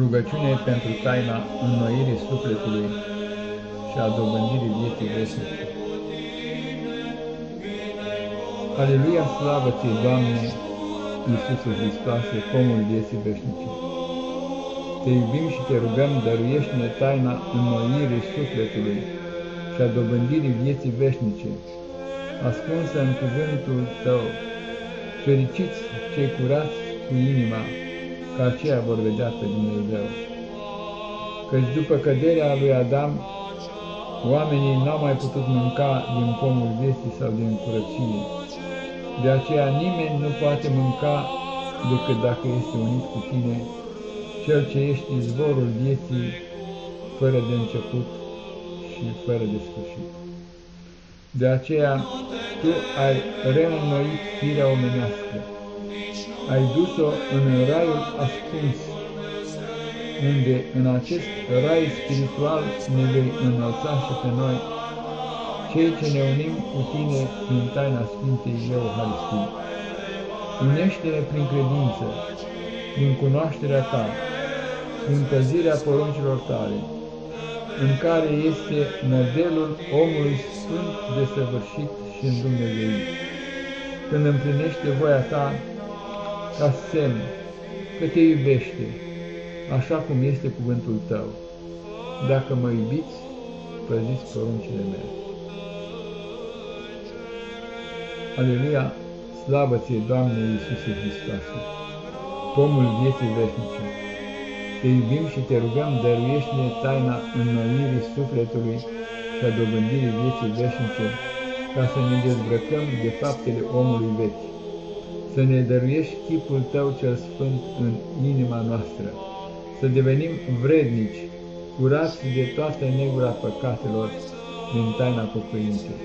Rugăciune pentru taina înnoirii sufletului și a dobândirii vieții veșnice. Aleluia, slavă ție, Doamne, Iisuse Hristoase, pomul vieții veșnice. Te iubim și te rugăm, dăruiește-ne taina înnoirii sufletului și a dobândirii vieții veșnice, ascunsă în cuvântul Tău. Fericiți cei curați cu inima, că aceia vor vedea pe Dumnezeu. Căci după căderea lui Adam, oamenii n-au mai putut mânca din pomul vieții sau din curăție. De aceea nimeni nu poate mânca decât dacă este unit cu tine, cel ce ești izvorul vieții, fără de început și fără de sfârșit. De aceea, Tu ai reînnoit firea omenească, ai dus-o în raiul ascuns, unde în acest rai spiritual ne vei înălța și pe noi, cei ce ne unim cu tine prin taina Sfintei Euharistii. Unește-ne prin credință, prin cunoașterea ta, prin păzirea poruncilor tale, în care este modelul omului sfânt de săvârșit și în Dumnezeu. Când împlinește voia ta, ca semn că te iubește, așa cum este cuvântul tău. Dacă mă iubiți, păziți poruncile mele. Aleluia, slavă ție, Doamne Iisuse Hristoase, pomul vieții veșnice. Te iubim și te rugăm, dăruiește-ne taina înnoirii sufletului și a dobândirii vieții veșnice, ca să ne dezbrăcăm de faptele omului vechi să ne dăruiești chipul Tău cel sfânt în inima noastră, să devenim vrednici, curați de toată negura păcatelor prin taina pocăinței,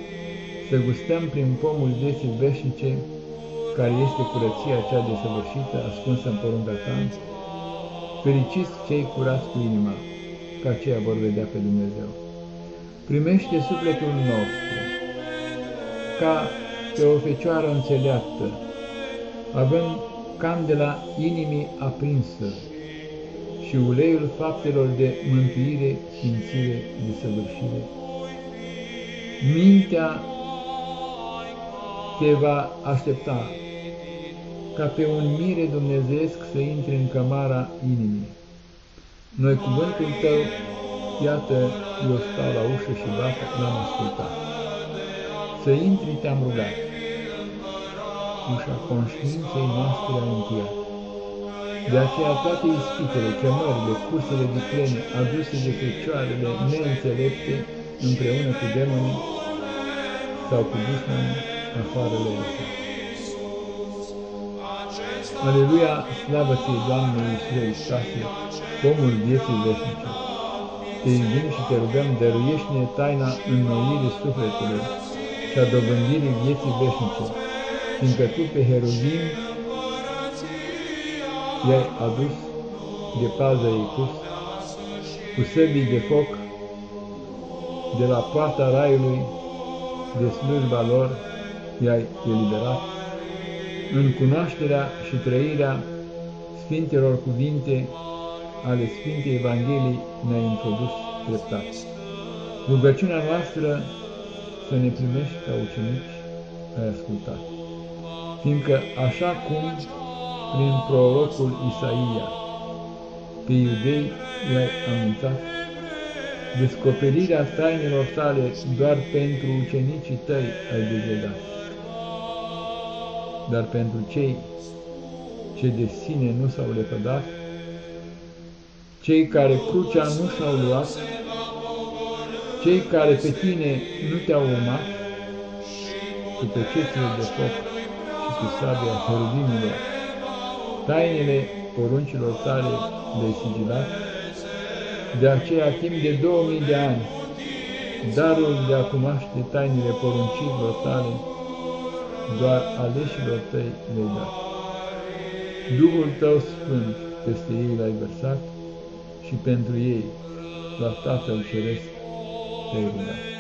să gustăm prin pomul vieții veșnice, care este curăția cea desăvârșită, ascunsă în porunca Ta, fericiți cei curați cu inima, ca aceia vor vedea pe Dumnezeu. Primește sufletul nostru, ca pe o fecioară înțeleaptă, având candela inimii aprinsă și uleiul faptelor de mântuire, sfințire, de săvârșire. Mintea te va aștepta ca pe un mire dumnezeesc să intri în cămara inimii. Noi cuvântul tău, iată, eu stau la ușă și bat, l-am ascultat. Să intri te-am rugat ușa conștiinței noastre a încheiat. De aceea toate ispitele, chemările, cursele viclene aduse de fecioarele neînțelepte împreună cu demonii sau cu dușmanii afară le lăsat. Aleluia, slavă ție, Doamne Iisuse Iisuse, pomul vieții veșnice. Te iubim și te rugăm, dăruiește-ne taina înnoirii sufletului și a dobândirii vieții veșnice fiindcă tu pe Heruvim i-ai adus de pază ei pus, cu săbii de foc, de la poarta raiului, de slujba lor, i-ai eliberat, în cunoașterea și trăirea Sfintelor cuvinte ale Sfintei Evangheliei ne-ai introdus treptat. Rugăciunea noastră să ne primești ca ucenici ai ascultat fiindcă așa cum prin prorocul Isaia pe iudei i-ai anunțat, descoperirea tainelor tale doar pentru ucenicii tăi ai dezlegat. Dar pentru cei ce de sine nu s-au lepădat, cei care crucea nu și-au luat, cei care pe tine nu te-au urmat, cu pecețile de foc cu sabia cherubimilor, tainele poruncilor tale le sigilat, de aceea timp de 2000 de ani, darul de a cunoaște tainele poruncilor tale, doar aleșilor tăi le-ai dat. Duhul tău sfânt peste ei l-ai vărsat și pentru ei, la Tatăl Ceresc, te-ai rugat.